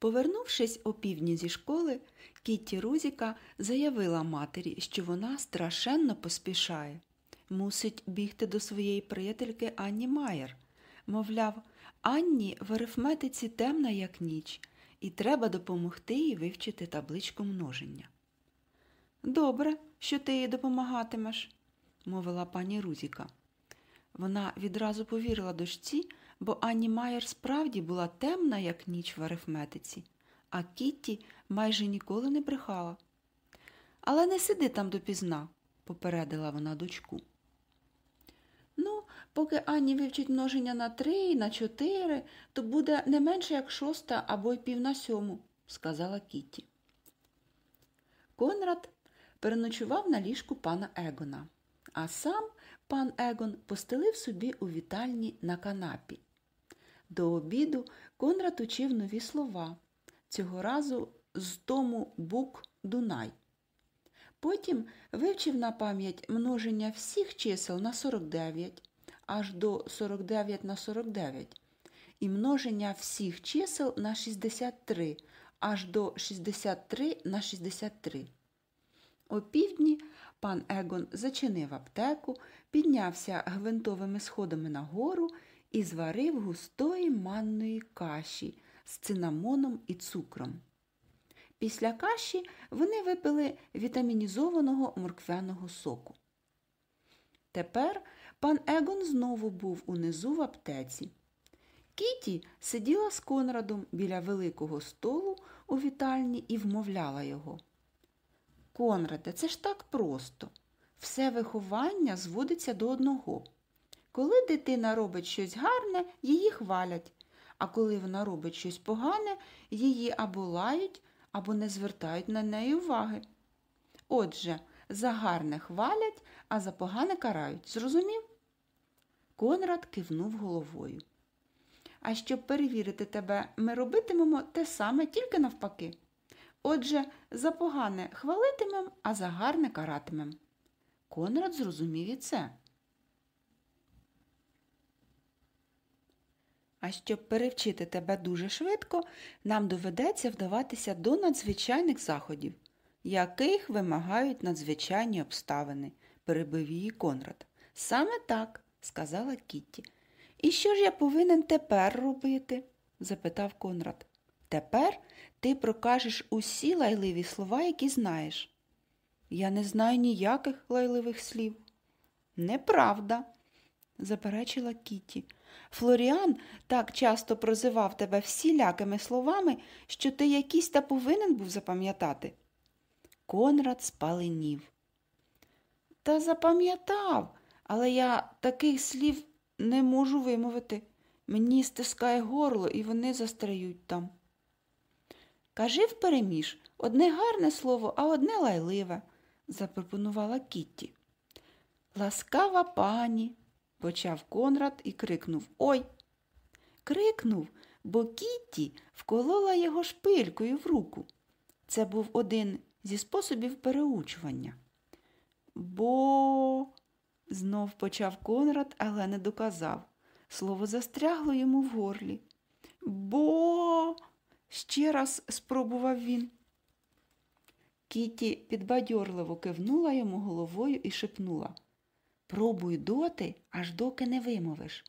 Повернувшись опівдні зі школи, Кітті Рузіка заявила матері, що вона страшенно поспішає. Мусить бігти до своєї приятельки Анні Майер. Мовляв, Анні в арифметиці темна, як ніч, і треба допомогти їй вивчити табличку множення. Добре, що ти їй допомагатимеш, мовила пані Рузіка. Вона відразу повірила дочці, бо Анні Майер справді була темна, як ніч в арифметиці, а Кітті майже ніколи не брехала. Але не сиди там допізна, попередила вона дочку. Ну, поки Анні вивчить множення на три на чотири, то буде не менше як шоста або й пів на сьому, сказала Кітті. Конрад переночував на ліжку пана Егона, а сам пан Егон постелив собі у вітальні на канапі. До обіду Конрад учив нові слова, цього разу з тому бук Дунай. Потім вивчив на пам'ять множення всіх чисел на 49 аж до 49 на 49 і множення всіх чисел на 63 аж до 63 на 63. О півдні пан Егон зачинив аптеку, піднявся гвинтовими сходами нагору і зварив густої манної каші з цинамоном і цукром. Після каші вони випили вітамінізованого морквяного соку. Тепер пан Егон знову був унизу в аптеці. Кіті сиділа з Конрадом біля великого столу у вітальні і вмовляла його. Конраде, це ж так просто. Все виховання зводиться до одного. Коли дитина робить щось гарне, її хвалять, а коли вона робить щось погане, її або лають, або не звертають на неї уваги. Отже, за гарне хвалять, а за погане карають. Зрозумів? Конрад кивнув головою. А щоб перевірити тебе, ми робитимемо те саме, тільки навпаки. Отже, за погане хвалитимем, а за гарне каратимем. Конрад зрозумів і це. А щоб перевчити тебе дуже швидко, нам доведеться вдаватися до надзвичайних заходів, яких вимагають надзвичайні обставини, перебив її Конрад. Саме так, сказала Кітті. І що ж я повинен тепер робити? запитав Конрад. Тепер ти прокажеш усі лайливі слова, які знаєш. Я не знаю ніяких лайливих слів. Неправда, заперечила Кітті. Флоріан так часто прозивав тебе всілякими словами, що ти якісь та повинен був запам'ятати. Конрад спаленів. Та запам'ятав, але я таких слів не можу вимовити. Мені стискає горло, і вони застряють там. Кажи впереміж одне гарне слово, а одне лайливе, запропонувала Кітті. Ласкава пані, почав Конрад і крикнув Ой. Крикнув, бо Кітті вколола його шпилькою в руку. Це був один зі способів переучування. Бо, знов почав Конрад, але не доказав. Слово застрягло йому в горлі. Бо, ще раз спробував він. Кіті підбадьорливо кивнула йому головою і шепнула Пробуй доти, аж доки не вимовиш.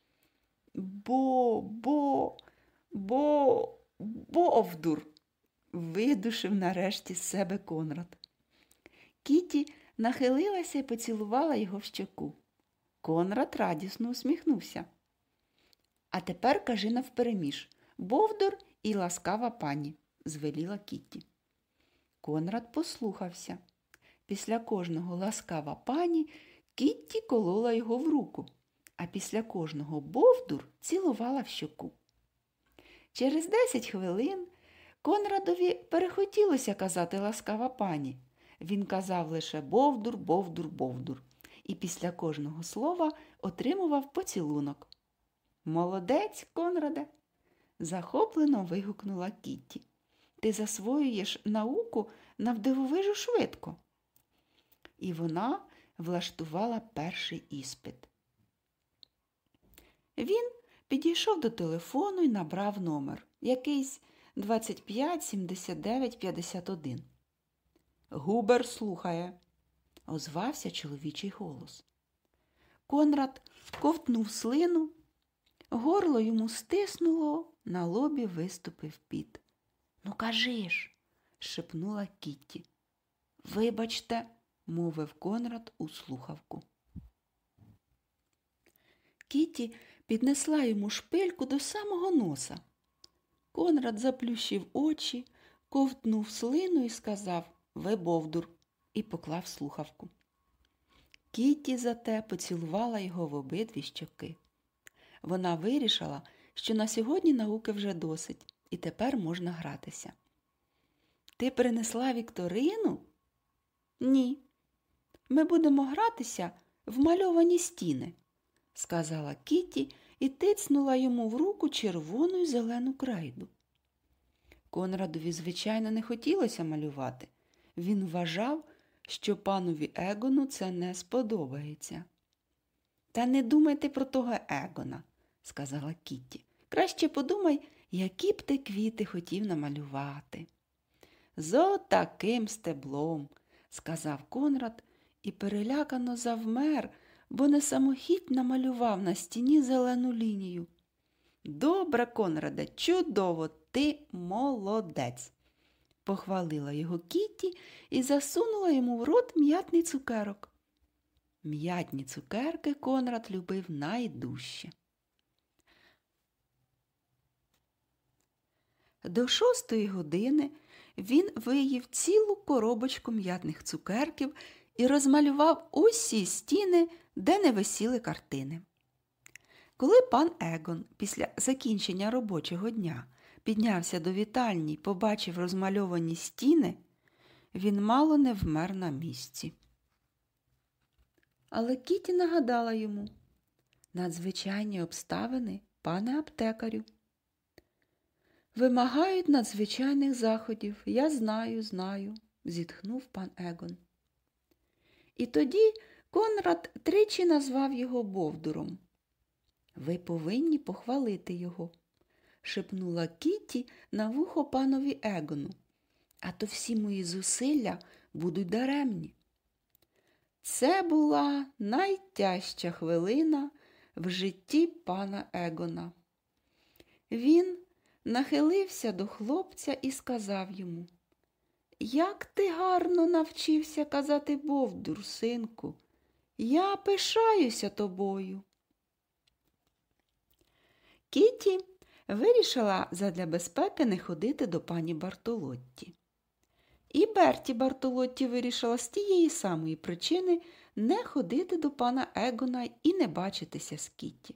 Бо, бо, бо, бовдур, видушив нарешті з себе Конрад. Кіті нахилилася і поцілувала його в щоку. Конрад радісно усміхнувся. А тепер кажи навпереміж Бовдур і ласкава пані, звеліла Кітті. Конрад послухався. Після кожного ласкава пані Кітті колола його в руку, а після кожного Бовдур цілувала в щоку. Через десять хвилин Конрадові перехотілося казати ласкава пані. Він казав лише Бовдур, Бовдур, Бовдур, і після кожного слова отримував поцілунок. Молодець, Конраде, захоплено вигукнула Кітті. Ти засвоюєш науку навдивовижу швидко. І вона влаштувала перший іспит. Він підійшов до телефону і набрав номер. Якийсь 25 79 51. Губер слухає, озвався чоловічий голос. Конрад ковтнув слину, горло йому стиснуло, на лобі виступив піт. Ну, кажи ж, шепнула Кітті. Вибачте, мовив Конрад у слухавку. Кіті піднесла йому шпильку до самого носа. Конрад заплющив очі, ковтнув слину і сказав Ви бовдур, і поклав слухавку. Кіті зате поцілувала його в обидві щоки. Вона вирішила, що на сьогодні науки вже досить, і тепер можна гратися. Ти принесла Вікторину? Ні. Ми будемо гратися в мальовані стіни, сказала Кіті і тицнула йому в руку червону й зелену крайду. Конрадові, звичайно, не хотілося малювати. Він вважав, що панові Егону це не сподобається. Та не думайте про того Егона, сказала Кітті. Краще подумай, які б ти квіти хотів намалювати. З таким стеблом, сказав Конрад і перелякано завмер, бо не самохідь намалював на стіні зелену лінію. Добре, Конраде, чудово, ти молодець, похвалила його Кітті і засунула йому в рот м'ятний цукерок. М'ятні цукерки Конрад любив найдужче. До шостої години він виїв цілу коробочку м'ятних цукерків і розмалював усі стіни, де не висіли картини. Коли пан Егон після закінчення робочого дня піднявся до вітальні й побачив розмальовані стіни, він мало не вмер на місці. Але Кіті нагадала йому надзвичайні обставини, пане аптекарю. Вимагають надзвичайних заходів. Я знаю, знаю, зітхнув пан Егон. І тоді Конрад тричі назвав його Бовдуром. Ви повинні похвалити його, шепнула Кіті на вухо панові Егону, а то всі мої зусилля будуть даремні. Це була найтяжча хвилина в житті пана Егона. Він нахилився до хлопця і сказав йому Як ти гарно навчився казати Бовдур, синку, я пишаюся тобою. Кіті вирішила задля безпеки не ходити до пані Бартолотті. І Берті Бартолотті вирішила з тієї самої причини не ходити до пана Егона і не бачитися з Кітті.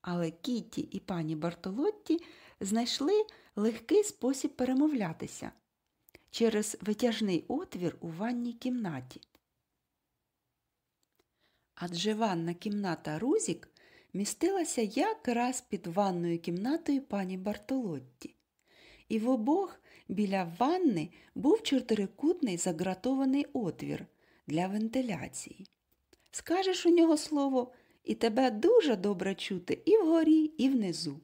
Але Кітті і пані Бартолотті знайшли легкий спосіб перемовлятися через витяжний отвір у ванній кімнаті. Адже ванна кімната Рузік містилася якраз під ванною кімнатою пані Бартолотті, і в обох біля ванни був чотирикутний загратований отвір для вентиляції. Скажеш у нього слово, і тебе дуже добре чути і вгорі, і внизу.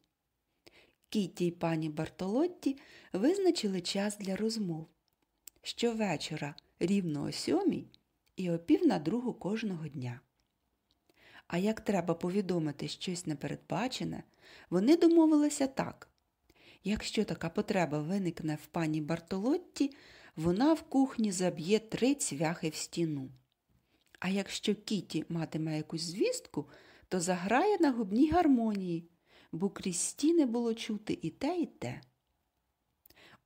Кітті й пані Бартолотті визначили час для розмов. Щовечора рівно о сьомій і о пів на другу кожного дня. А як треба повідомити щось непередбачене, вони домовилися так. Якщо така потреба виникне в пані Бартолотті, вона в кухні заб'є три цвяхи в стіну. А якщо Кіті матиме якусь звістку, то заграє на губній гармонії, бо крізь стіни було чути і те, і те.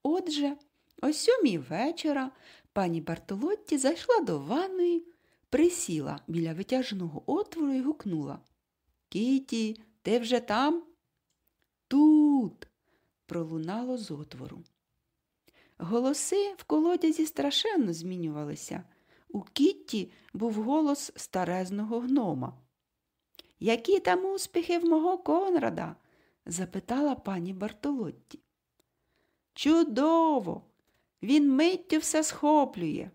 Отже, о сьомій вечора пані Бартолотті зайшла до ванної, присіла біля витяжного отвору і гукнула Кіті, ти вже там? Тут. пролунало з отвору. Голоси в колодязі страшенно змінювалися. У Кітті був голос старезного гнома. Які там успіхи в мого Конрада? запитала пані Бартолотті. Чудово! Він миттю все схоплює.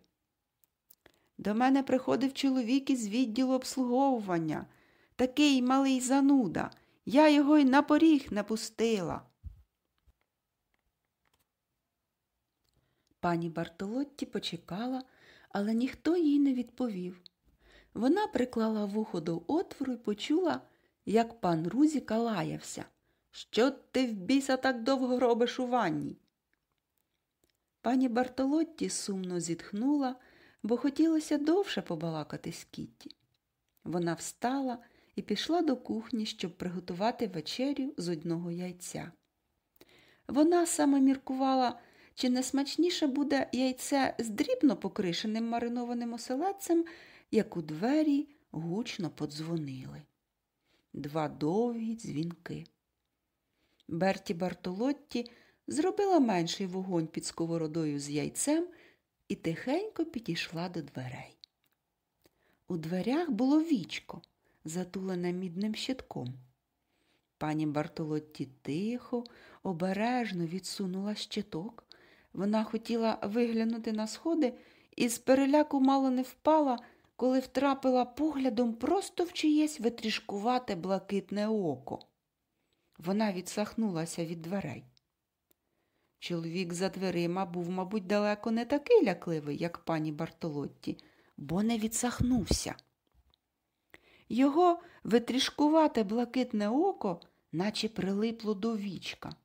До мене приходив чоловік із відділу обслуговування, такий малий зануда. Я його й на поріг не пустила. Пані Бартолотті почекала, але ніхто їй не відповів. Вона приклала вухо до отвору і почула, як пан Рузіка лаявся. Що ти в біса так довго робиш у ванні? Пані Бартолотті сумно зітхнула, бо хотілося довше побалакати з Кітті. Вона встала і пішла до кухні, щоб приготувати вечерю з одного яйця. Вона саме міркувала, чи не смачніше буде яйце з дрібно покришеним маринованим оселедцем, як у двері гучно подзвонили. Два довгі дзвінки. Берті Бартолотті зробила менший вогонь під сковородою з яйцем і тихенько підійшла до дверей. У дверях було вічко, затулене мідним щитком. Пані Бартолотті тихо, обережно відсунула щиток. Вона хотіла виглянути на сходи і з переляку мало не впала, коли втрапила поглядом просто в чиєсь витрішкувате блакитне око. Вона відсахнулася від дверей. Чоловік за дверима був, мабуть, далеко не такий лякливий, як пані Бартолотті, бо не відсахнувся. Його витрішкувате блакитне око, наче прилипло до вічка.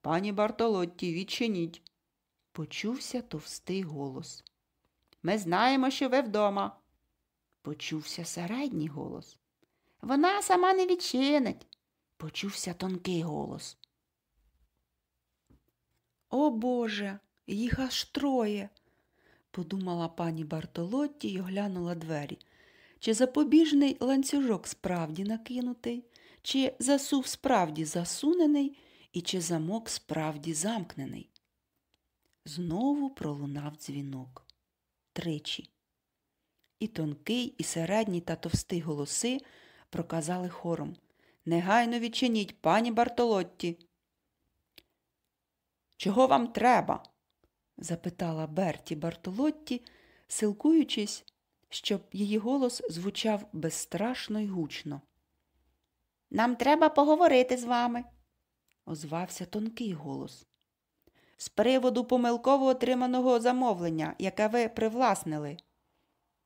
Пані Бартолотті, відчиніть, почувся товстий голос. Ми знаємо, що ви вдома. Почувся середній голос. Вона сама не відчинить, почувся тонкий голос. О Боже, їх аж троє, подумала пані Бартолотті і оглянула двері. Чи запобіжний ланцюжок справді накинутий, чи засув справді засунений, і чи замок справді замкнений. Знову пролунав дзвінок тричі. І тонкий, і середній та товстий голоси проказали хором Негайно відчиніть, пані Бартолотті. Чого вам треба? запитала Берті Бартолотті, силкуючись, щоб її голос звучав безстрашно й гучно. Нам треба поговорити з вами, озвався тонкий голос. З приводу помилково отриманого замовлення, яке ви привласнили,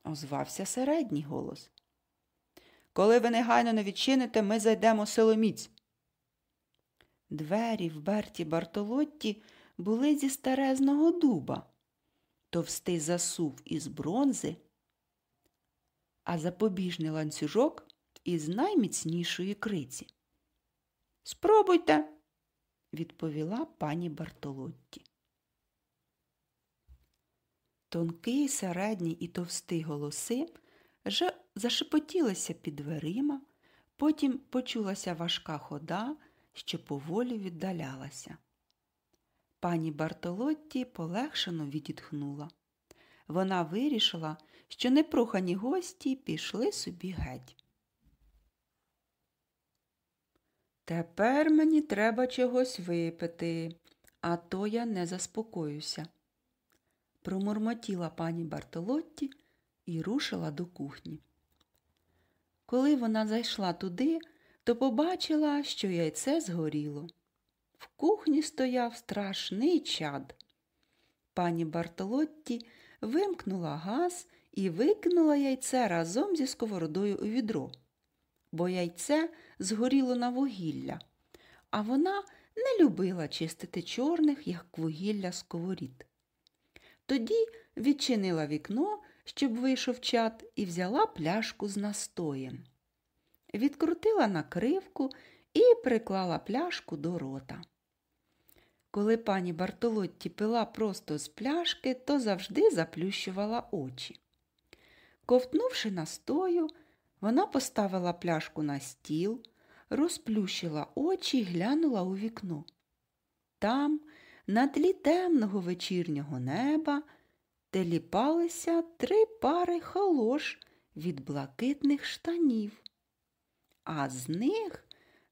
озвався середній голос. Коли ви негайно не відчините, ми зайдемо силоміць. Двері в Берті Бартолотті були зі старезного дуба, товстий засув із бронзи, а запобіжний ланцюжок із найміцнішої криці. Спробуйте, відповіла пані Бартолотті. Тонкий, середній і товстий голоси вже зашепотілися під дверима, потім почулася важка хода, що поволі віддалялася. Пані Бартолотті полегшено відітхнула. Вона вирішила, що непрохані гості пішли собі геть. Тепер мені треба чогось випити, а то я не заспокоюся. Промурмотіла пані Бартолотті і рушила до кухні. Коли вона зайшла туди, то побачила, що яйце згоріло. В кухні стояв страшний чад. Пані Бартолотті вимкнула газ і викинула яйце разом зі сковородою у відро, бо яйце згоріло на вугілля, а вона не любила чистити чорних, як вугілля сковорід. Тоді відчинила вікно, щоб вийшов чад, і взяла пляшку з настоєм. Відкрутила накривку і приклала пляшку до рота. Коли пані Бартолотті пила просто з пляшки, то завжди заплющувала очі. Ковтнувши настою, вона поставила пляшку на стіл, розплющила очі і глянула у вікно. Там, на тлі темного вечірнього неба, теліпалися три пари холош від блакитних штанів, а з них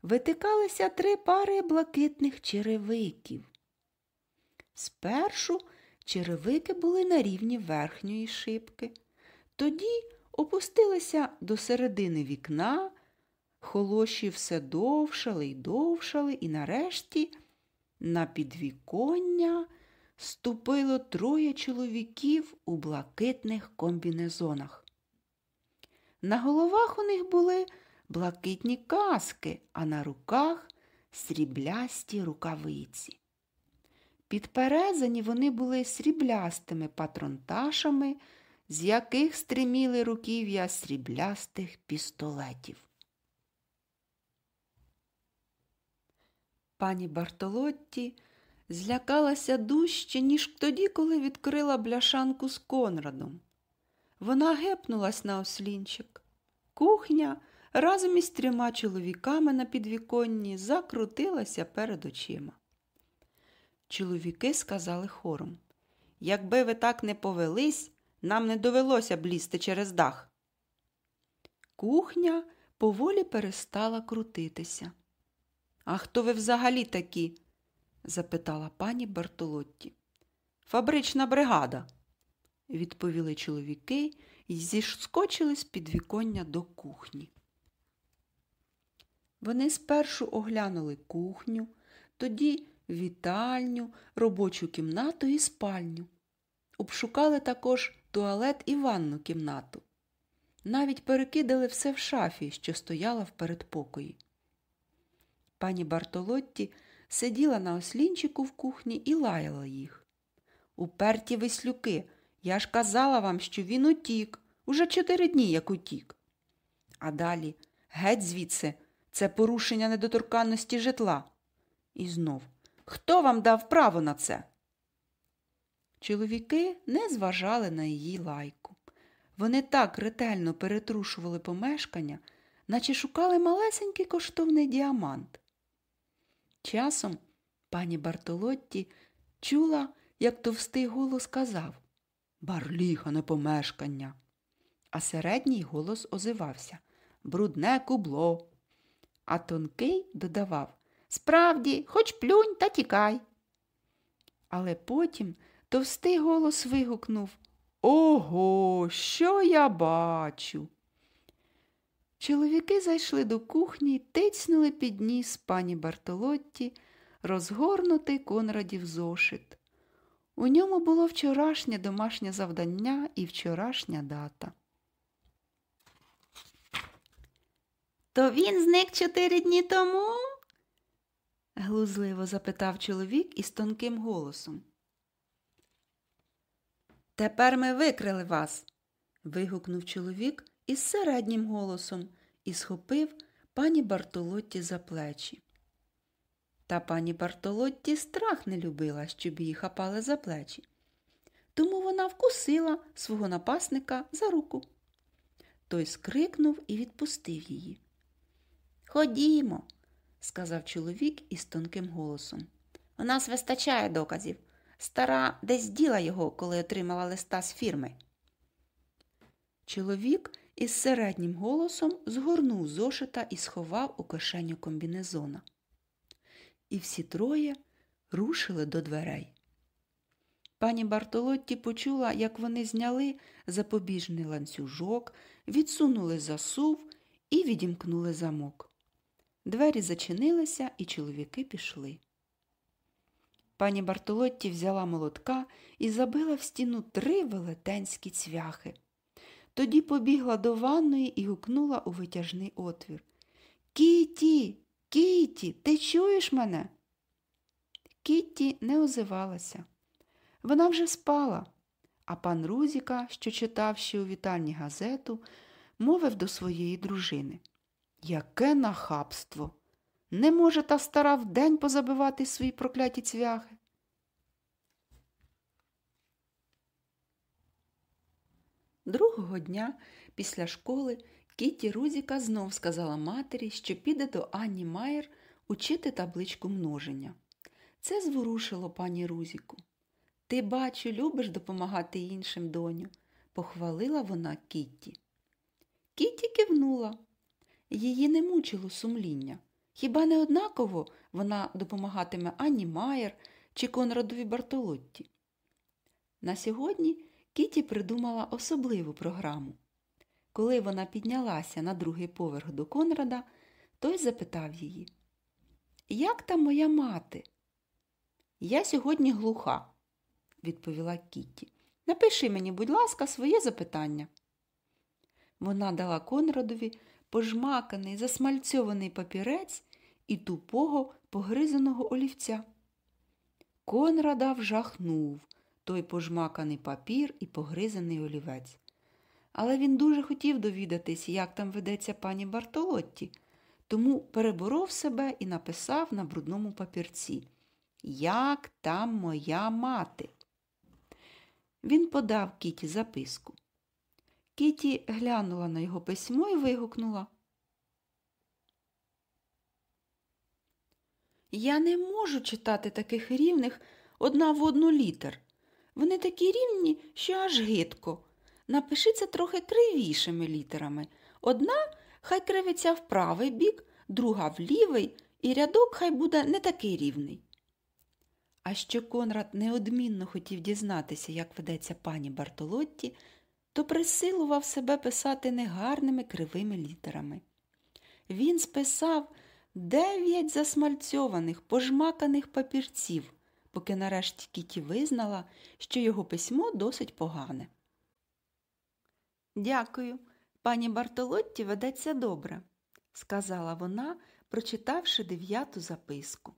витикалися три пари блакитних черевиків. Спершу черевики були на рівні верхньої шибки, тоді опустилися до середини вікна, холоші все довшали й довшали, і нарешті на підвіконня ступило троє чоловіків у блакитних комбінезонах. На головах у них були блакитні каски, а на руках сріблясті рукавиці. Підперезані вони були сріблястими патронташами, з яких стриміли руків'я сріблястих пістолетів. Пані Бартолотті злякалася дужче, ніж тоді, коли відкрила бляшанку з Конрадом. Вона гепнулась на ослінчик. Кухня разом із трьома чоловіками на підвіконні закрутилася перед очима. Чоловіки сказали хором Якби ви так не повелись, нам не довелося б лізти через дах. Кухня поволі перестала крутитися. А хто ви взагалі такі? запитала пані Бартолотті. Фабрична бригада, відповіли чоловіки і зіскочили з підвіконня до кухні. Вони спершу оглянули кухню, тоді вітальню, робочу кімнату і спальню. Обшукали також туалет і ванну кімнату. Навіть перекидали все в шафі, що стояла в передпокої. Пані Бартолотті сиділа на ослінчику в кухні і лаяла їх. Уперті вислюки, я ж казала вам, що він утік. Уже чотири дні як утік. А далі геть звідси, це порушення недоторканності житла. І знов хто вам дав право на це? Чоловіки не зважали на її лайку. Вони так ретельно перетрушували помешкання, наче шукали малесенький коштовний діамант. Часом пані Бартолотті чула, як товстий голос казав Барліха не помешкання. А середній голос озивався Брудне кубло. А тонкий додавав Справді, хоч плюнь та тікай. Але потім товстий голос вигукнув Ого, що я бачу. Чоловіки зайшли до кухні й тицнули під ніс пані Бартолотті розгорнутий конрадів зошит. У ньому було вчорашнє домашнє завдання і вчорашня дата. То він зник чотири дні тому? глузливо запитав чоловік із тонким голосом. Тепер ми викрили вас. вигукнув чоловік із середнім голосом і схопив пані Бартолотті за плечі. Та пані Бартолотті страх не любила, щоб її хапали за плечі. Тому вона вкусила свого напасника за руку. Той скрикнув і відпустив її. Ходімо, сказав чоловік із тонким голосом. У нас вистачає доказів. Стара десь діла його, коли отримала листа з фірми. Чоловік із середнім голосом згорнув зошита і сховав у кишеню комбінезона. І всі троє рушили до дверей. Пані Бартолотті почула, як вони зняли запобіжний ланцюжок, відсунули засув і відімкнули замок. Двері зачинилися, і чоловіки пішли. Пані Бартолотті взяла молотка і забила в стіну три велетенські цвяхи. Тоді побігла до ванної і гукнула у витяжний отвір. Кіті, Кіті, ти чуєш мене? Кітті не озивалася. Вона вже спала, а пан Рузіка, що читав ще у вітальні газету, мовив до своєї дружини. Яке нахабство! Не може та стара вдень позабивати свої прокляті цвяхи. Другого дня після школи Кіті Рузіка знов сказала матері, що піде до Анні Майер учити табличку множення. Це зворушило пані Рузіку. Ти, бачу, любиш допомагати іншим, доню, похвалила вона Кітті. Кітті кивнула. Її не мучило сумління. Хіба не однаково вона допомагатиме Анні Майер чи Конрадові Бартолотті? На сьогодні Кіті придумала особливу програму. Коли вона піднялася на другий поверх до Конрада, той запитав її Як там моя мати? Я сьогодні глуха, відповіла Кітті. Напиши мені, будь ласка, своє запитання. Вона дала Конрадові пожмаканий, засмальцьований папірець і тупого погризаного олівця. Конрада вжахнув той пожмаканий папір і погризаний олівець. Але він дуже хотів довідатись, як там ведеться пані Бартолотті, тому переборов себе і написав на брудному папірці Як там моя мати? Він подав Кіті записку. Кіті глянула на його письмо і вигукнула. Я не можу читати таких рівних одна в одну літер. Вони такі рівні, що аж гидко. Напиши це трохи кривішими літерами. Одна хай кривиться в правий бік, друга в лівий, і рядок хай буде не такий рівний. А що Конрад неодмінно хотів дізнатися, як ведеться пані Бартолотті, то присилував себе писати негарними кривими літерами. Він списав дев'ять засмальцьованих, пожмаканих папірців, поки нарешті Кіті визнала, що його письмо досить погане. Дякую, пані Бартолотті ведеться добре, сказала вона, прочитавши дев'яту записку.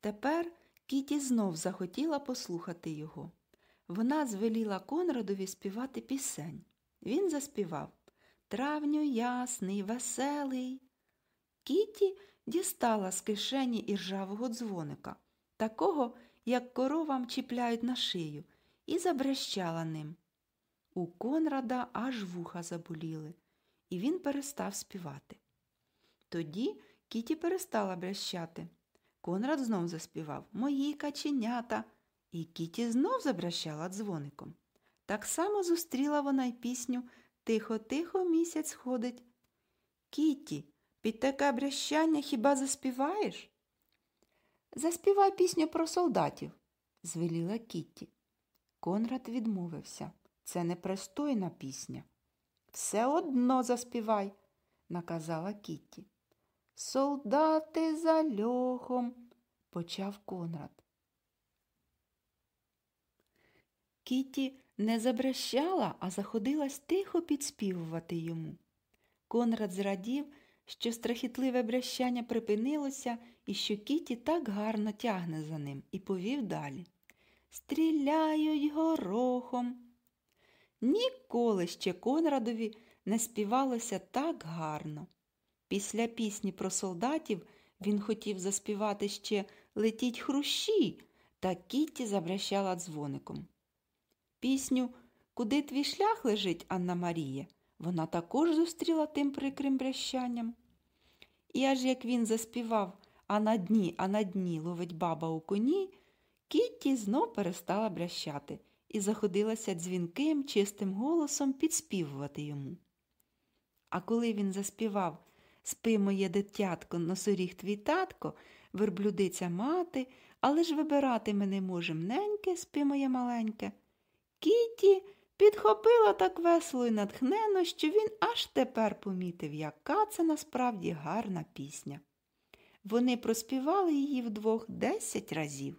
Тепер Кіті знов захотіла послухати його. Вона звеліла Конрадові співати пісень. Він заспівав Травню ясний, веселий. Кіті дістала з кишені іржавого дзвоника, такого, як коровам чіпляють на шию, і забрещала ним. У Конрада аж вуха заболіли, і він перестав співати. Тоді Кіті перестала брещати. Конрад знов заспівав Мої каченята, і Кіті знов забрещала дзвоником. Так само зустріла вона й пісню Тихо-тихо місяць ходить. Кіті, під таке брещання хіба заспіваєш? Заспівай пісню про солдатів, звеліла Кітті. Конрад відмовився. Це непристойна пісня. Все одно заспівай, наказала Кітті. Солдати за льохом, почав Конрад. Кітті не забрещала, а заходилась тихо підспівувати йому. Конрад зрадів, що страхітливе брещання припинилося і що Кіті так гарно тягне за ним, і повів далі. Стріляють горохом. Ніколи ще Конрадові не співалося так гарно. Після пісні про солдатів він хотів заспівати ще летіть хрущі, та Кітті забращала дзвоником. Пісню Куди твій шлях лежить, Анна Марія, вона також зустріла тим прикрим брещанням. І аж як він заспівав А на дні, а на дні ловить баба у коні, Кітті знов перестала брящати і заходилася дзвінким, чистим голосом підспівувати йому. А коли він заспівав Спи, моє дитятко, носоріг твій татко, верблюдиця мати, але ж вибирати ми не можем неньке, спи моє маленьке. Кіті підхопила так весело і натхнено, що він аж тепер помітив, яка це насправді гарна пісня. Вони проспівали її вдвох десять разів.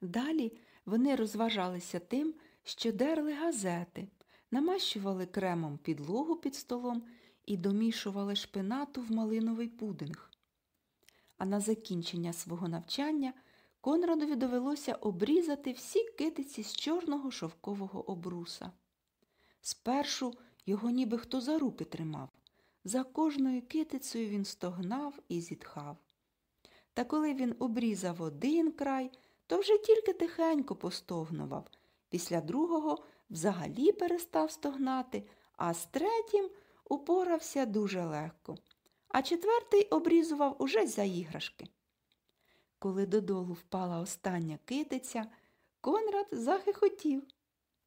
Далі вони розважалися тим, що дерли газети, намащували кремом підлогу під столом і домішували шпинату в малиновий пудинг. А на закінчення свого навчання Конрадові довелося обрізати всі китиці з чорного шовкового обруса. Спершу його ніби хто за руки тримав. За кожною китицею він стогнав і зітхав. Та коли він обрізав один край, то вже тільки тихенько постогнував. Після другого взагалі перестав стогнати, а з третім упорався дуже легко. А четвертий обрізував уже за іграшки. Коли додолу впала остання китиця, Конрад захихотів.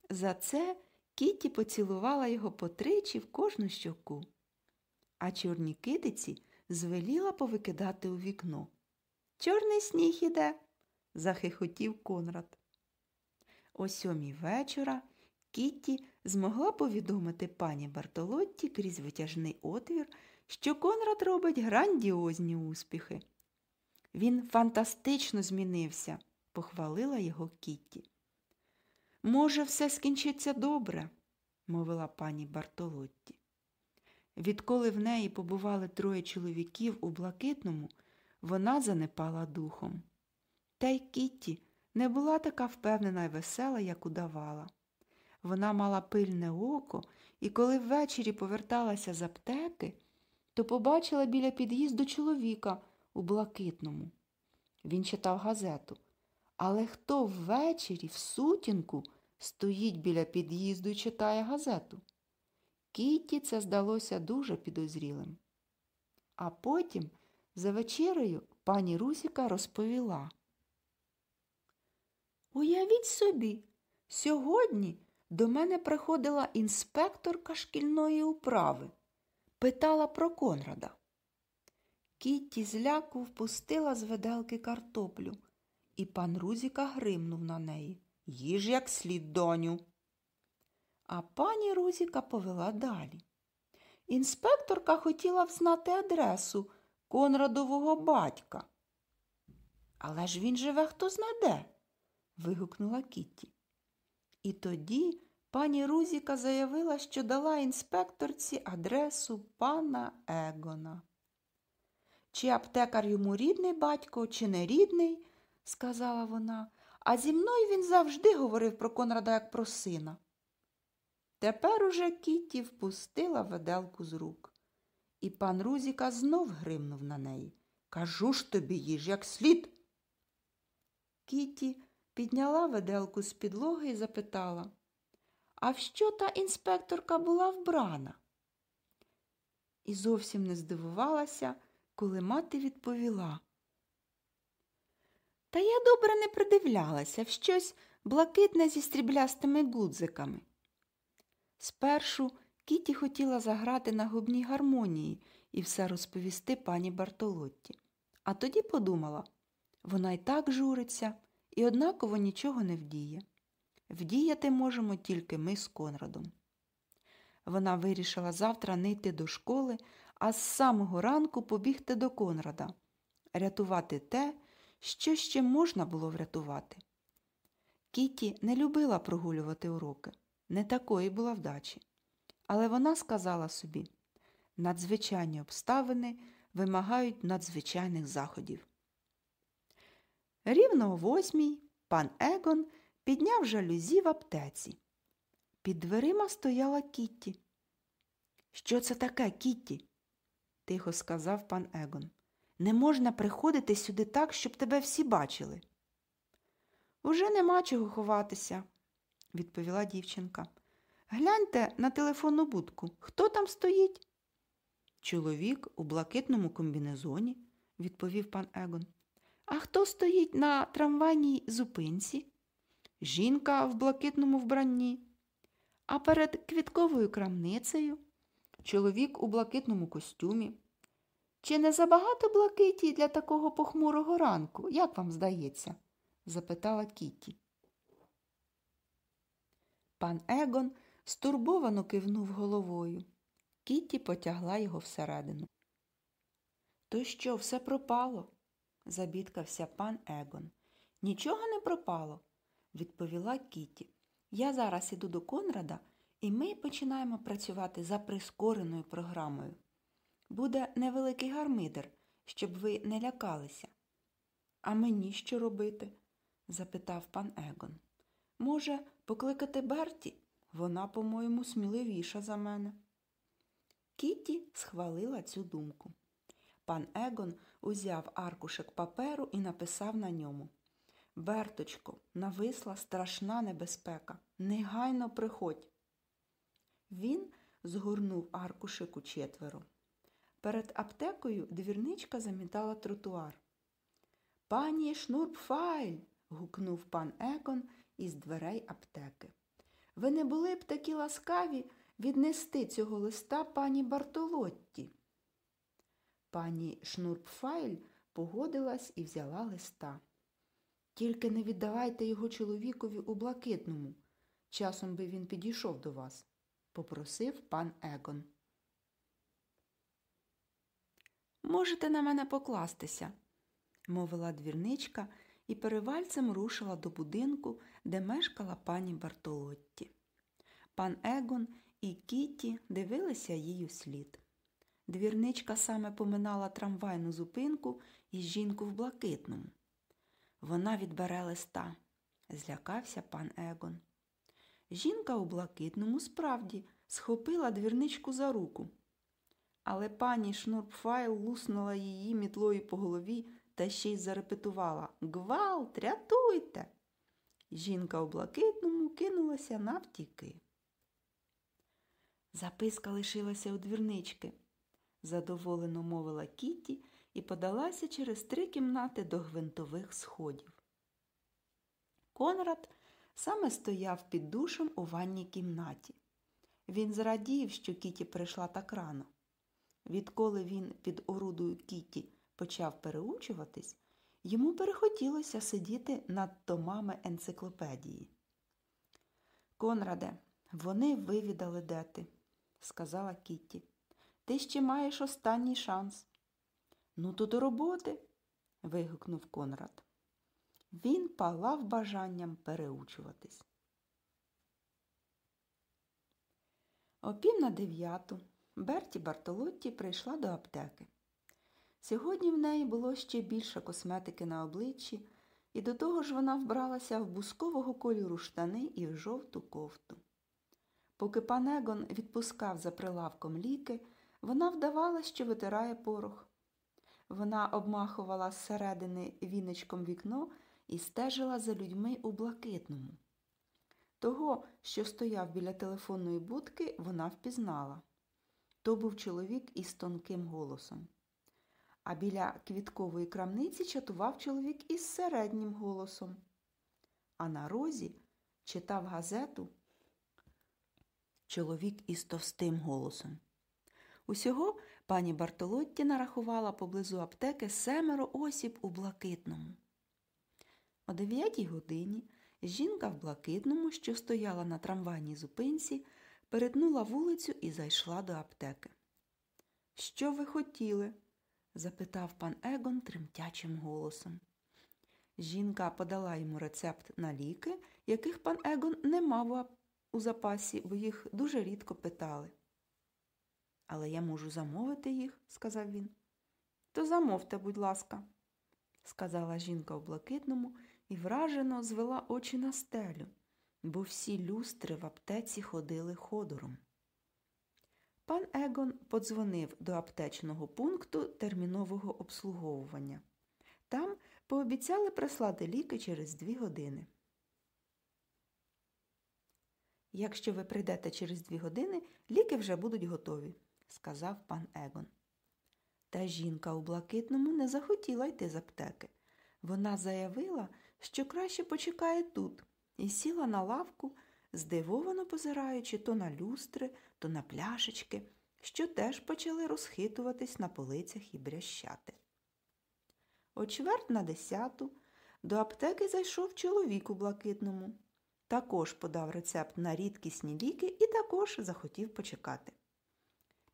За це Кіті поцілувала його потричі в кожну щоку. А чорні китиці звеліла повикидати у вікно. Чорний сніг іде, захихотів Конрад. О сьомій вечора Кітті змогла повідомити пані Бартолотті крізь витяжний отвір, що Конрад робить грандіозні успіхи. Він фантастично змінився, похвалила його Кітті. Може, все скінчиться добре, мовила пані Бартолотті. Відколи в неї побували троє чоловіків у блакитному, вона занепала духом. Та й Кітті не була така впевнена й весела, як удавала. Вона мала пильне око, і коли ввечері поверталася з аптеки, то побачила біля під'їзду чоловіка у блакитному. Він читав газету. Але хто ввечері в сутінку стоїть біля під'їзду і читає газету? Кітті це здалося дуже підозрілим. А потім за вечерею пані Русіка розповіла. Уявіть собі, сьогодні до мене приходила інспекторка шкільної управи, питала про Конрада. Кітті зляку впустила з веделки картоплю, і пан Рузіка гримнув на неї. Їж як слід, доню. А пані Рузіка повела далі. Інспекторка хотіла взнати адресу Конрадового батька. Але ж він живе хто знаде, вигукнула Кітті. І тоді пані Рузіка заявила, що дала інспекторці адресу пана Егона. Чи аптекар йому рідний батько, чи не рідний, сказала вона, а зі мною він завжди говорив про Конрада як про сина. Тепер уже Кітті впустила веделку з рук, і пан Рузіка знов гримнув на неї. Кажу ж тобі їж, як слід. Кітті підняла веделку з підлоги і запитала, а в що та інспекторка була вбрана? І зовсім не здивувалася, коли мати відповіла. Та я добре не придивлялася в щось блакитне зі стріблястими гудзиками. Спершу Кіті хотіла заграти на губній гармонії і все розповісти пані Бартолотті. А тоді подумала вона й так журиться і однаково нічого не вдіє. Вдіяти можемо тільки ми з Конрадом. Вона вирішила завтра не йти до школи, а з самого ранку побігти до Конрада, рятувати те, що ще можна було врятувати. Кіті не любила прогулювати уроки, не такої була вдачі. Але вона сказала собі надзвичайні обставини вимагають надзвичайних заходів. Рівно о восьмій пан Егон підняв жалюзі в аптеці. Під дверима стояла Кітті. Що це таке, Кітті? Тихо сказав пан Егон. Не можна приходити сюди так, щоб тебе всі бачили. Уже нема чого ховатися, відповіла дівчинка. Гляньте на телефонну будку. Хто там стоїть? Чоловік у блакитному комбінезоні, відповів пан Егон. А хто стоїть на трамвайній зупинці? Жінка в блакитному вбранні. А перед квітковою крамницею чоловік у блакитному костюмі. Чи не забагато блакиті для такого похмурого ранку, як вам здається? запитала Кіті. Пан Егон стурбовано кивнув головою. Кіті потягла його всередину. То що, все пропало? забідкався пан Егон. Нічого не пропало, відповіла Кіті. Я зараз іду до Конрада, і ми починаємо працювати за прискореною програмою. Буде невеликий гармидер, щоб ви не лякалися. А мені що робити? запитав пан Егон. Може, покликати Берті? Вона, по-моєму, сміливіша за мене. Кіті схвалила цю думку. Пан Егон узяв аркушек паперу і написав на ньому Берточко, нависла страшна небезпека. Негайно приходь. Він згорнув аркушик у четверо. Перед аптекою двірничка замітала тротуар. Пані Шнурпфайль. гукнув пан Егон із дверей аптеки. Ви не були б такі ласкаві віднести цього листа пані Бартолотті. Пані Шнурпфайль погодилась і взяла листа. Тільки не віддавайте його чоловікові у блакитному. Часом би він підійшов до вас, попросив пан Егон. Можете на мене покластися, мовила двірничка і перевальцем рушила до будинку, де мешкала пані Бартолотті. Пан Егон і Кіті дивилися їй слід. Двірничка саме поминала трамвайну зупинку і жінку в блакитному. Вона відбере листа, злякався пан Егон. Жінка у блакитному справді схопила двірничку за руку. Але пані Шнурпфайл луснула її мітлою по голові та ще й зарепетувала Гвалт, рятуйте. Жінка у блакитному кинулася навтіки. Записка лишилася у двірнички, задоволено мовила Кіті і подалася через три кімнати до гвинтових сходів. Конрад саме стояв під душем у ванній кімнаті. Він зрадів, що Кіті прийшла так рано. Відколи він під орудою Кіті почав переучуватись, йому перехотілося сидіти над томами енциклопедії. Конраде, вони вивідали, де ти, сказала Кітті. Ти ще маєш останній шанс. Ну, то до роботи. вигукнув Конрад. Він палав бажанням переучуватись. О пів на дев'яту Берті Бартолотті прийшла до аптеки. Сьогодні в неї було ще більше косметики на обличчі, і до того ж вона вбралася в бускового кольору штани і в жовту кофту. Поки пан Егон відпускав за прилавком ліки, вона вдавала, що витирає порох. Вона обмахувала зсередини віничком вікно і стежила за людьми у блакитному. Того, що стояв біля телефонної будки, вона впізнала. То був чоловік із тонким голосом. А біля квіткової крамниці чатував чоловік із середнім голосом. А на розі читав газету чоловік із товстим голосом. Усього пані Бартолотті нарахувала поблизу аптеки семеро осіб у блакитному. О дев'ятій годині жінка в блакитному, що стояла на трамвайній зупинці, перетнула вулицю і зайшла до аптеки. Що ви хотіли? запитав пан Егон тремтячим голосом. Жінка подала йому рецепт на ліки, яких пан Егон не мав у запасі, бо їх дуже рідко питали. Але я можу замовити їх, сказав він. То замовте, будь ласка, сказала жінка в блакитному і вражено звела очі на стелю, бо всі люстри в аптеці ходили ходором. Пан Егон подзвонив до аптечного пункту термінового обслуговування. Там пообіцяли прислати ліки через дві години. Якщо ви прийдете через дві години, ліки вже будуть готові, сказав пан Егон. Та жінка у блакитному не захотіла йти з аптеки. Вона заявила, що краще почекає тут, і сіла на лавку, здивовано позираючи то на люстри, то на пляшечки, що теж почали розхитуватись на полицях і брящати. О чверть на десяту до аптеки зайшов чоловік у блакитному. Також подав рецепт на рідкісні ліки і також захотів почекати.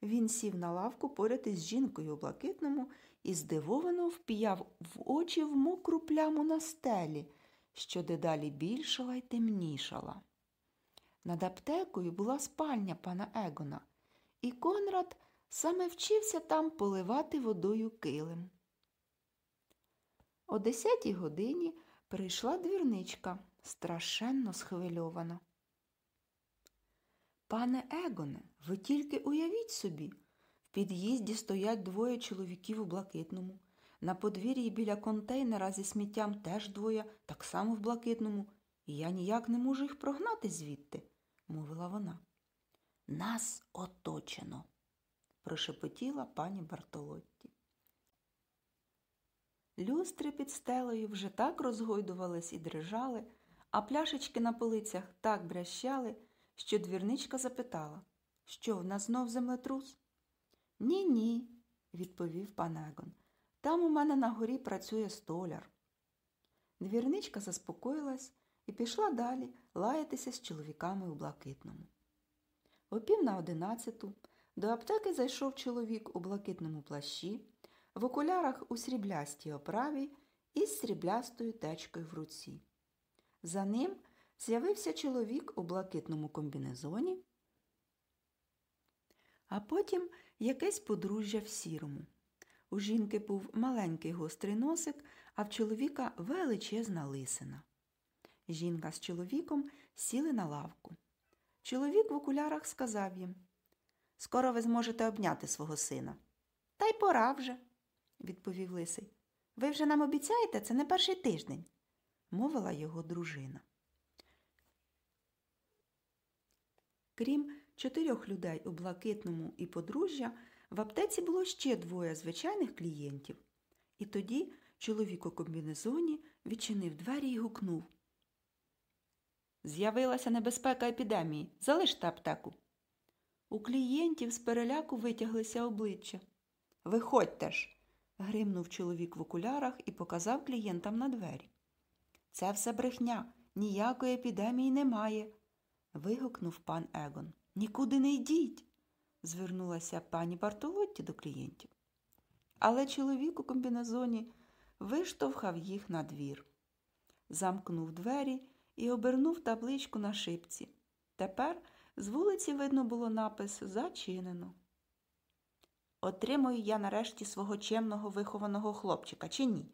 Він сів на лавку поряд із жінкою у блакитному і здивовано впіяв в очі в мокру пляму на стелі, що дедалі більшала й темнішала. Над аптекою була спальня пана Егона, і Конрад саме вчився там поливати водою килим. О десятій годині прийшла двірничка, страшенно схвильована. Пане Егоне, ви тільки уявіть собі, в під'їзді стоять двоє чоловіків у блакитному, на подвір'ї біля контейнера зі сміттям теж двоє, так само в блакитному, і я ніяк не можу їх прогнати звідти, мовила вона. Нас оточено, прошепотіла пані Бартолотті. Люстри під стелею вже так розгойдувались і дрижали, а пляшечки на полицях так брящали, що двірничка запитала, що в нас знов землетрус? Ні, ні, відповів пан Егон. Там у мене на горі працює столяр. Двірничка заспокоїлась і пішла далі лаятися з чоловіками у блакитному. О пів на одинадцяту до аптеки зайшов чоловік у блакитному плащі, в окулярах у сріблястій оправі із сріблястою течкою в руці. За ним з'явився чоловік у блакитному комбінезоні, а потім якесь подружжя в сірому. У жінки був маленький гострий носик, а в чоловіка величезна лисина. Жінка з чоловіком сіли на лавку. Чоловік в окулярах сказав їм Скоро ви зможете обняти свого сина. Та й пора вже, відповів лисий. Ви вже нам обіцяєте, це не перший тиждень, мовила його дружина. Крім чотирьох людей у блакитному і подружжя, в аптеці було ще двоє звичайних клієнтів. І тоді чоловік у комбінезоні відчинив двері і гукнув. З'явилася небезпека епідемії. Залиште аптеку. У клієнтів з переляку витяглися обличчя. Виходьте ж, гримнув чоловік в окулярах і показав клієнтам на двері. Це все брехня, ніякої епідемії немає. вигукнув пан Егон. Нікуди не йдіть, звернулася пані Бартолотті до клієнтів. Але чоловік у комбінезоні виштовхав їх на двір. Замкнув двері і обернув табличку на шипці. Тепер з вулиці видно було напис Зачинено. Отримую я нарешті свого чемного вихованого хлопчика, чи ні?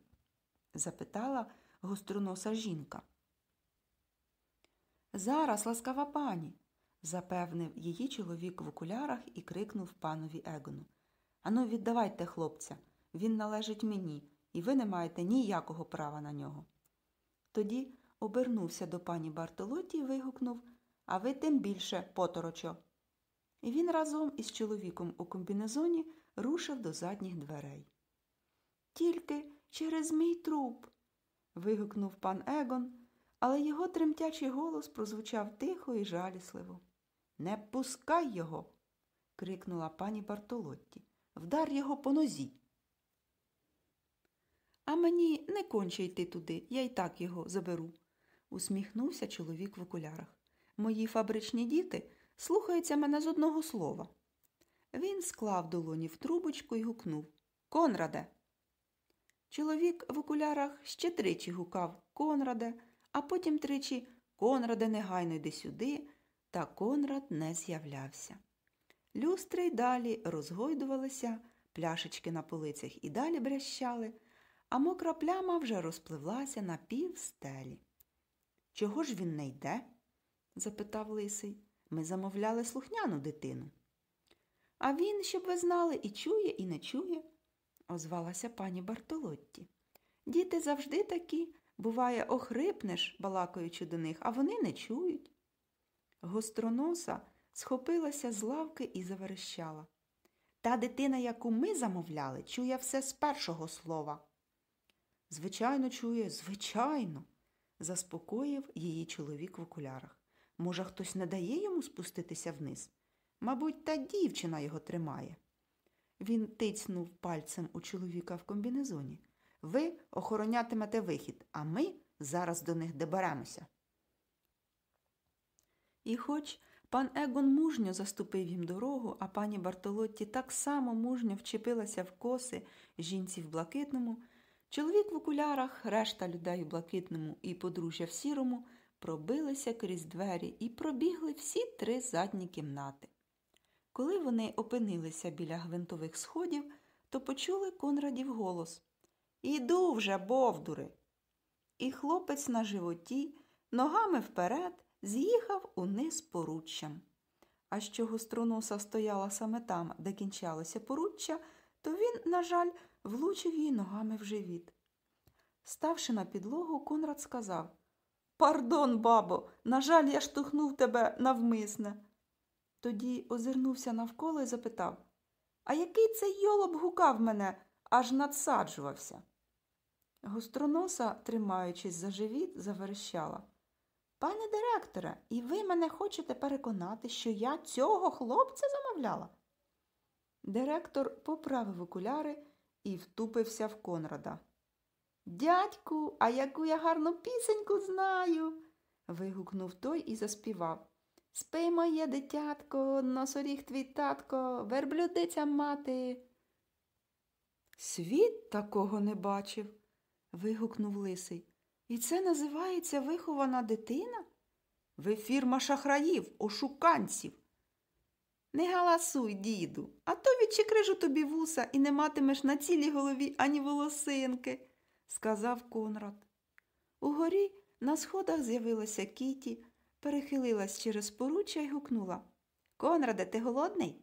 запитала гостроноса жінка. Зараз, ласкава пані, запевнив її чоловік в окулярах і крикнув панові Егону. Ану, віддавайте хлопця, він належить мені, і ви не маєте ніякого права на нього. Тоді обернувся до пані Бартолоті і вигукнув А ви тим більше, поторочо. І він разом із чоловіком у комбінезоні рушив до задніх дверей. Тільки через мій труп. вигукнув пан Егон, але його тремтячий голос прозвучав тихо і жалісливо. Не пускай його. крикнула пані Бартолотті. Вдар його по нозі. А мені не конче йти туди, я й так його заберу, усміхнувся чоловік в окулярах. Мої фабричні діти слухаються мене з одного слова. Він склав долоні в трубочку і гукнув Конраде. Чоловік в окулярах ще тричі гукав Конраде, а потім тричі Конраде, негайно йди сюди, та Конрад не з'являвся. Люстри й далі розгойдувалися, пляшечки на полицях і далі брящали, а мокра пляма вже розпливлася на пів стелі. Чого ж він не йде? запитав лисий. Ми замовляли слухняну дитину. А він, щоб ви знали, і чує, і не чує, озвалася пані Бартолотті. Діти завжди такі, буває, охрипнеш, балакаючи до них, а вони не чують. Гостроноса схопилася з лавки і заверещала. Та дитина, яку ми замовляли, чує все з першого слова. Звичайно, чує, звичайно, заспокоїв її чоловік в окулярах. Може, хтось не дає йому спуститися вниз? Мабуть, та дівчина його тримає. Він тицьнув пальцем у чоловіка в комбінезоні. Ви охоронятимете вихід, а ми зараз до них доберемося. І хоч пан Егон мужньо заступив їм дорогу, а пані Бартолотті так само мужньо вчепилася в коси жінці в блакитному, чоловік в окулярах, решта людей у блакитному і подружжя в сірому пробилися крізь двері і пробігли всі три задні кімнати. Коли вони опинилися біля гвинтових сходів, то почули Конрадів голос Іду вже, бовдури. І хлопець на животі, ногами вперед, з'їхав униз поруччям. А що гостроноса стояла саме там, де кінчалося поруччя, то він, на жаль, влучив її ногами в живіт. Ставши на підлогу, Конрад сказав Пардон, бабо, на жаль, я штовхнув тебе навмисне. Тоді озирнувся навколо і запитав А який це йолоб гукав мене, аж надсаджувався? Гостроноса, тримаючись за живіт, заверещала. Пане директоре, і ви мене хочете переконати, що я цього хлопця замовляла? Директор поправив окуляри і втупився в Конрада. Дядьку, а яку я гарну пісеньку знаю. вигукнув той і заспівав. Спи, моє дитятко, носоріг твій татко, верблюдиця мати. Світ такого не бачив, вигукнув лисий. І це називається вихована дитина? Ви фірма шахраїв, ошуканців. Не галасуй, діду, а то відчекрижу тобі вуса і не матимеш на цілій голові ані волосинки, сказав Конрад. Угорі на сходах з'явилася Кіті, перехилилась через поруччя й гукнула. Конраде, ти голодний?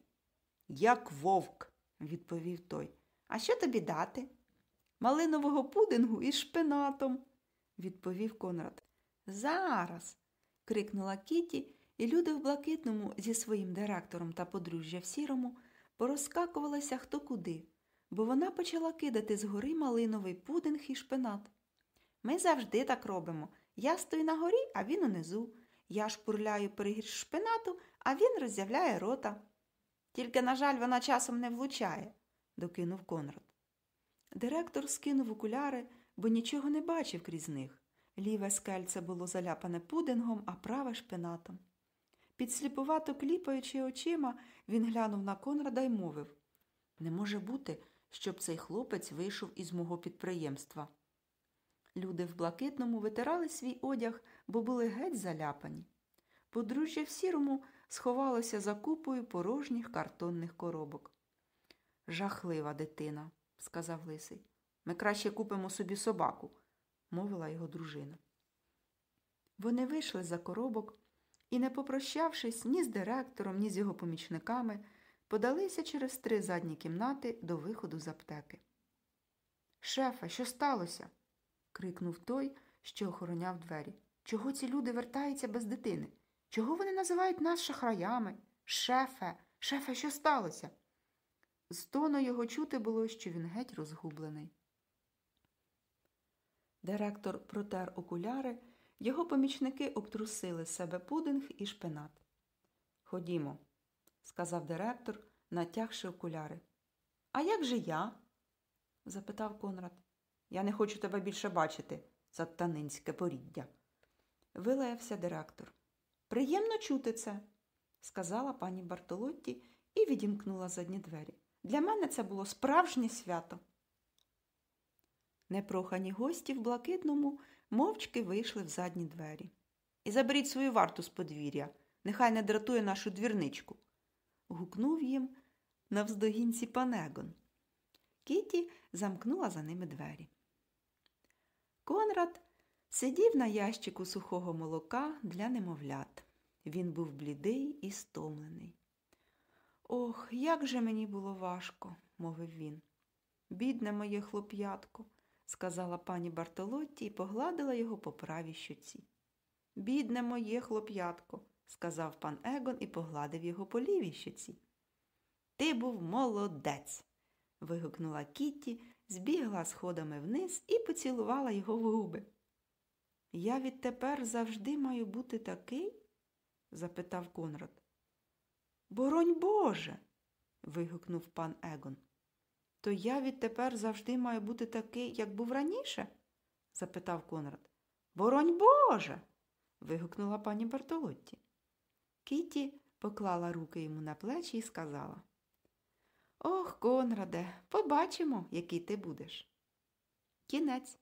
Як вовк, відповів той. А що тобі дати? Малинового пудингу із шпинатом, відповів Конрад. Зараз. крикнула Кіті, і люди в блакитному зі своїм директором та подружжя в сірому порозскакувалися хто куди, бо вона почала кидати згори малиновий пудинг і шпинат. Ми завжди так робимо. Я стою на горі, а він унизу. Я шпурляю перегірш шпинату, а він роззявляє рота. Тільки, на жаль, вона часом не влучає, докинув Конрад. Директор скинув окуляри, бо нічого не бачив крізь них. Ліве скельце було заляпане пудингом, а праве шпинатом. Підсліпувато кліпаючи очима, він глянув на Конрада й мовив Не може бути, щоб цей хлопець вийшов із мого підприємства. Люди в блакитному витирали свій одяг, бо були геть заляпані. Подружжя в сірому сховалося за купою порожніх картонних коробок. Жахлива дитина, сказав лисий. Ми краще купимо собі собаку, мовила його дружина. Вони вийшли за коробок і, не попрощавшись ні з директором, ні з його помічниками, подалися через три задні кімнати до виходу з аптеки. Шефе, що сталося? крикнув той, що охороняв двері. Чого ці люди вертаються без дитини? Чого вони називають нас шахраями? Шефе, шефе, що сталося? З тону його чути було, що він геть розгублений. Директор протер окуляри, його помічники обтрусили себе пудинг і шпинат. Ходімо, сказав директор, натягши окуляри. А як же я? запитав Конрад. Я не хочу тебе більше бачити, сатанинське поріддя. Вилаявся директор. Приємно чути це, сказала пані Бартолотті і відімкнула задні двері. Для мене це було справжнє свято. Непрохані гості в блакитному мовчки вийшли в задні двері. І заберіть свою варту з подвір'я, нехай не дратує нашу двірничку. гукнув їм навздогінці панегон. Кіті замкнула за ними двері. Конрад сидів на ящику сухого молока для немовлят. Він був блідий і стомлений. Ох, як же мені було важко, мовив він. Бідне моє хлоп'ятко, сказала пані Бартолотті і погладила його по правій щоці. Бідне моє хлоп'ятко, сказав пан Егон і погладив його по лівій щоці. Ти був молодець. вигукнула Кітті, збігла сходами вниз і поцілувала його в губи. Я відтепер завжди маю бути такий? запитав Конрад. Боронь Боже. вигукнув пан Егон. То я відтепер завжди маю бути такий, як був раніше? запитав Конрад. Боронь Боже. вигукнула пані Бартолотті. Кіті поклала руки йому на плечі і сказала Ох, Конраде, побачимо, який ти будеш. Кінець.